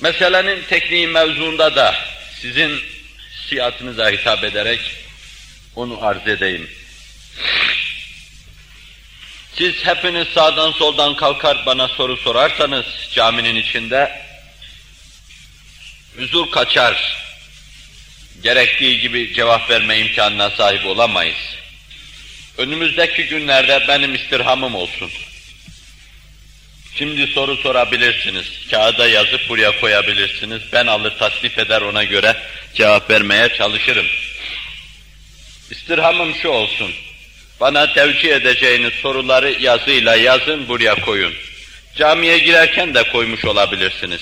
Meselenin tekniği mevzuunda da sizin siyatınıza hitap ederek onu arz edeyim. Siz hepiniz sağdan soldan kalkar bana soru sorarsanız caminin içinde huzur kaçar, gerektiği gibi cevap verme imkanına sahip olamayız. Önümüzdeki günlerde benim istirhamım olsun. Şimdi soru sorabilirsiniz. Kağıda yazıp buraya koyabilirsiniz. Ben alır tasnif eder ona göre cevap vermeye çalışırım. İstirhamım şu olsun. Bana tevcih edeceğiniz soruları yazıyla yazın, buraya koyun. Camiye girerken de koymuş olabilirsiniz.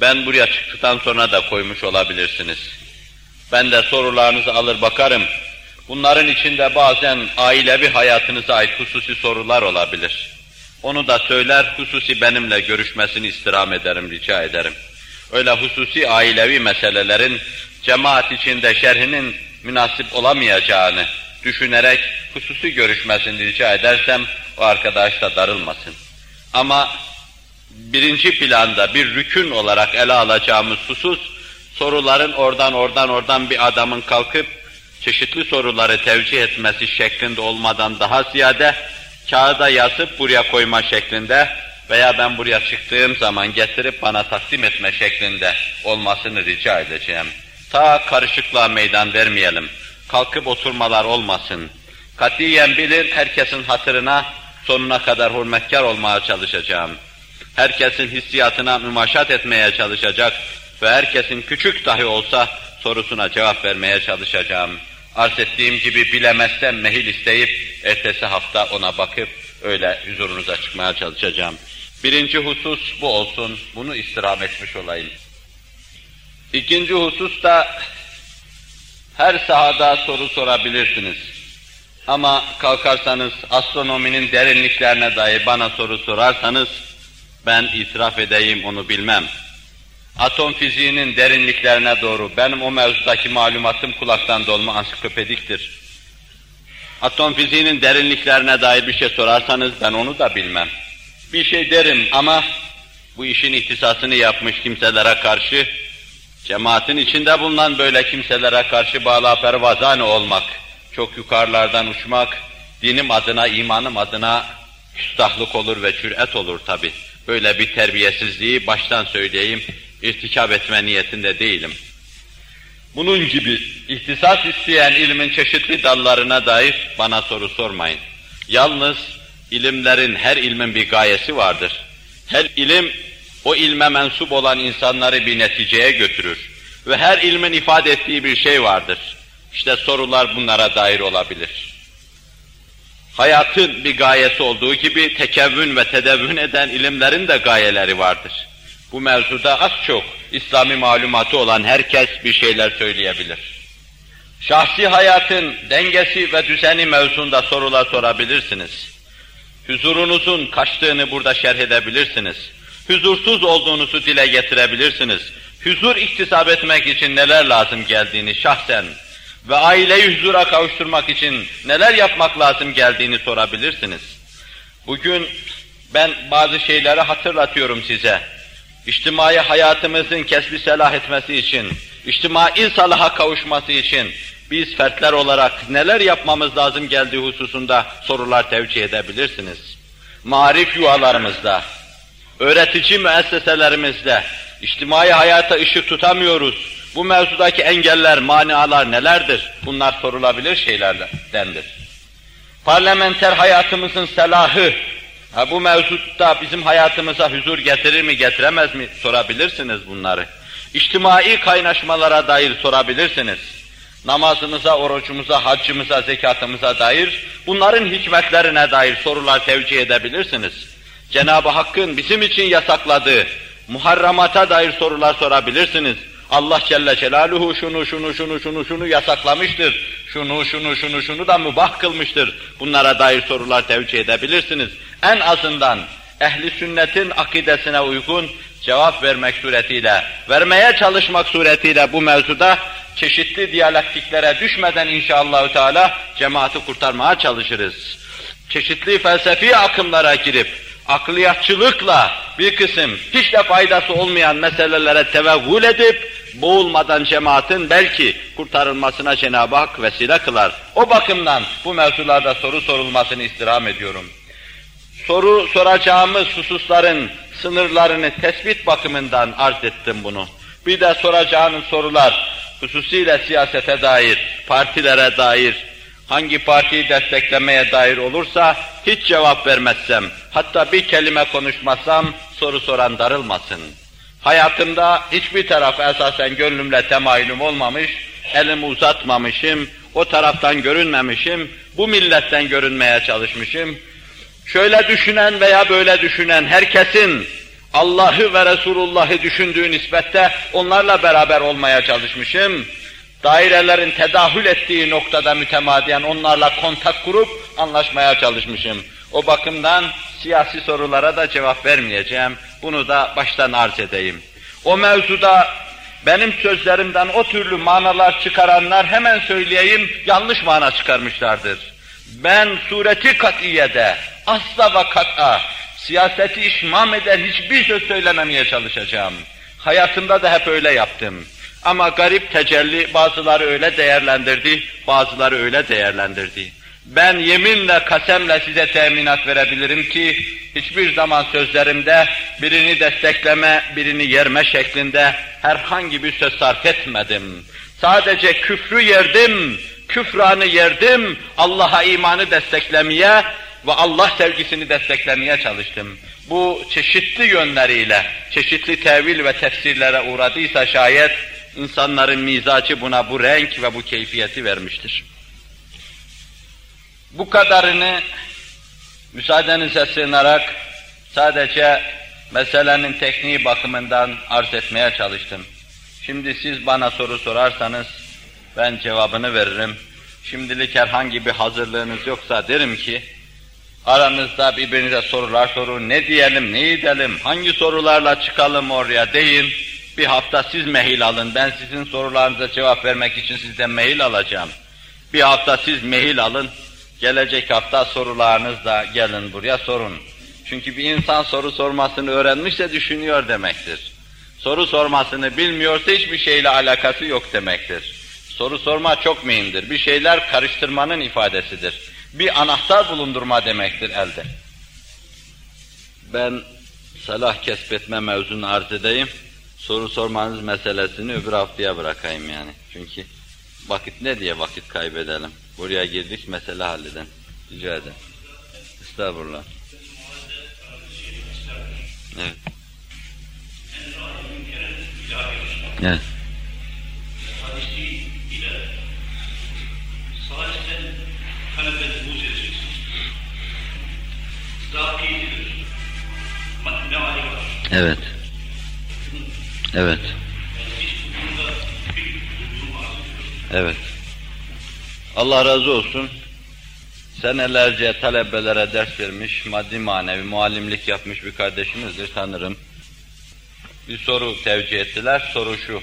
Ben buraya çıktıktan sonra da koymuş olabilirsiniz. Ben de sorularınızı alır bakarım. Bunların içinde bazen ailevi hayatınıza ait hususi sorular olabilir. Onu da söyler, hususi benimle görüşmesini istirham ederim, rica ederim. Öyle hususi ailevi meselelerin cemaat içinde şerhinin münasip olamayacağını düşünerek hususi görüşmesini rica edersem o arkadaş da darılmasın. Ama birinci planda bir rükün olarak ele alacağımız husus, soruların oradan oradan oradan bir adamın kalkıp çeşitli soruları tevcih etmesi şeklinde olmadan daha ziyade kağıda yazıp buraya koyma şeklinde veya ben buraya çıktığım zaman getirip bana takdim etme şeklinde olmasını rica edeceğim. Ta karışıklığa meydan vermeyelim. Kalkıp oturmalar olmasın. Katiyen bilin herkesin hatırına sonuna kadar hürmetkar olmaya çalışacağım. Herkesin hissiyatına mümaşat etmeye çalışacak ve herkesin küçük dahi olsa sorusuna cevap vermeye çalışacağım. Arz ettiğim gibi bilemezsem mehil isteyip ertesi hafta ona bakıp öyle huzurunuza çıkmaya çalışacağım. Birinci husus bu olsun, bunu istirham etmiş olayım. İkinci husus da her sahada soru sorabilirsiniz. Ama kalkarsanız astronominin derinliklerine dair bana soru sorarsanız ben itiraf edeyim onu bilmem. Atom fiziğinin derinliklerine doğru benim o mevzudaki malumatım kulaktan dolma ansiklopediktir. Atom fiziğinin derinliklerine dair bir şey sorarsanız ben onu da bilmem. Bir şey derim ama bu işin ihtisasını yapmış kimselere karşı, cemaatin içinde bulunan böyle kimselere karşı bağla pervazane olmak, çok yukarılardan uçmak, dinim adına, imanım adına küstahlık olur ve cüret olur tabi. Böyle bir terbiyesizliği baştan söyleyeyim, irtikap etme niyetinde değilim. Bunun gibi ihtisas isteyen ilmin çeşitli dallarına dair bana soru sormayın. Yalnız ilimlerin, her ilmin bir gayesi vardır. Her ilim, o ilme mensup olan insanları bir neticeye götürür. Ve her ilmin ifade ettiği bir şey vardır. İşte sorular bunlara dair olabilir. Hayatın bir gayesi olduğu gibi tekevvün ve tedevvün eden ilimlerin de gayeleri vardır. Bu mevzuda az çok İslami malumatı olan herkes bir şeyler söyleyebilir. Şahsi hayatın dengesi ve düzeni mevzunda sorular sorabilirsiniz. Huzurunuzun kaçtığını burada şerh edebilirsiniz. Huzursuz olduğunuzu dile getirebilirsiniz. Huzur iktisap etmek için neler lazım geldiğini şahsen ve aileyi huzura kavuşturmak için neler yapmak lazım geldiğini sorabilirsiniz. Bugün ben bazı şeyleri hatırlatıyorum size. İçtimai hayatımızın kesbi selah etmesi için, içtimai salaha kavuşması için biz fertler olarak neler yapmamız lazım geldiği hususunda sorular tevcih edebilirsiniz. Marif yuvalarımızda, öğretici müesseselerimizde, içtimai hayata ışık tutamıyoruz. Bu mevzudaki engeller, manialar nelerdir? Bunlar sorulabilir şeylerdendir. Parlamenter hayatımızın selahı, ha bu mevzutta bizim hayatımıza huzur getirir mi, getiremez mi sorabilirsiniz bunları. İçtimai kaynaşmalara dair sorabilirsiniz. Namazımıza, orucumuza, haccımıza, zekatımıza dair, bunların hikmetlerine dair sorular tevcih edebilirsiniz. Cenab-ı Hakk'ın bizim için yasakladığı muharramata dair sorular sorabilirsiniz. Allah Celle Celaluhu şunu şunu şunu şunu şunu yasaklamıştır. Şunu şunu şunu şunu da mübah kılmıştır. Bunlara dair sorular tevcih edebilirsiniz. En azından ehli sünnetin akidesine uygun cevap vermek suretiyle, vermeye çalışmak suretiyle bu mevzuda çeşitli diyalektiklere düşmeden inşallah Teala cemaati kurtarmaya çalışırız. Çeşitli felsefi akımlara girip akliyatçılıkla bir kısım hiç de faydası olmayan meselelere tevevvül edip boğulmadan cemaatin belki kurtarılmasına Cenab-ı Hak vesile kılar. O bakımdan bu mevzularda soru sorulmasını istirham ediyorum. Soru soracağımız hususların sınırlarını tespit bakımından arz ettim bunu. Bir de soracağınız sorular hususiyle siyasete dair, partilere dair, hangi partiyi desteklemeye dair olursa hiç cevap vermezsem, hatta bir kelime konuşmazsam soru soran darılmasın. Hayatımda hiçbir tarafa esasen gönlümle temayülüm olmamış, elimi uzatmamışım, o taraftan görünmemişim, bu milletten görünmeye çalışmışım. Şöyle düşünen veya böyle düşünen herkesin Allah'ı ve Resulullah'ı düşündüğü nispette onlarla beraber olmaya çalışmışım. Dairelerin tedahül ettiği noktada mütemadiyen onlarla kontak kurup anlaşmaya çalışmışım. O bakımdan siyasi sorulara da cevap vermeyeceğim. Bunu da baştan arz edeyim. O mevzuda benim sözlerimden o türlü manalar çıkaranlar hemen söyleyeyim yanlış mana çıkarmışlardır. Ben sureti katiyede asla ve kat'a siyaseti işmam eden hiçbir söz söylememeye çalışacağım. Hayatımda da hep öyle yaptım. Ama garip tecelli bazıları öyle değerlendirdi, bazıları öyle değerlendirdi. Ben yeminle, kasemle size teminat verebilirim ki hiçbir zaman sözlerimde birini destekleme, birini yerme şeklinde herhangi bir söz sarf etmedim. Sadece küfrü yerdim, küfranı yerdim, Allah'a imanı desteklemeye ve Allah sevgisini desteklemeye çalıştım. Bu çeşitli yönleriyle, çeşitli tevil ve tefsirlere uğradıysa şayet insanların mizacı buna bu renk ve bu keyfiyeti vermiştir. Bu kadarını müsaadenize sığınarak sadece meselenin tekniği bakımından arz etmeye çalıştım. Şimdi siz bana soru sorarsanız ben cevabını veririm. Şimdilik herhangi bir hazırlığınız yoksa derim ki aranızda birbirinize sorular sorun, ne diyelim, ne edelim, hangi sorularla çıkalım oraya deyin. Bir hafta siz mehil alın, ben sizin sorularınıza cevap vermek için sizden mehil alacağım. Bir hafta siz mehil alın, Gelecek hafta sorularınızla gelin buraya sorun. Çünkü bir insan soru sormasını öğrenmişse düşünüyor demektir. Soru sormasını bilmiyorsa hiçbir şeyle alakası yok demektir. Soru sorma çok mühimdir. Bir şeyler karıştırmanın ifadesidir. Bir anahtar bulundurma demektir elde. Ben salah kesbetme mevzunu arz edeyim. Soru sormanız meselesini öbür haftaya bırakayım yani. Çünkü vakit ne diye vakit kaybedelim. Buraya girdik, mesele halleden. Rica ederim. Estağfurullah. Evet. Evet. Evet. Evet. Evet. Allah razı olsun. Senelerce talebelere ders vermiş, maddi manevi muallimlik yapmış bir kardeşimizdir tanırım. Bir soru tevcih ettiler. Soru şu.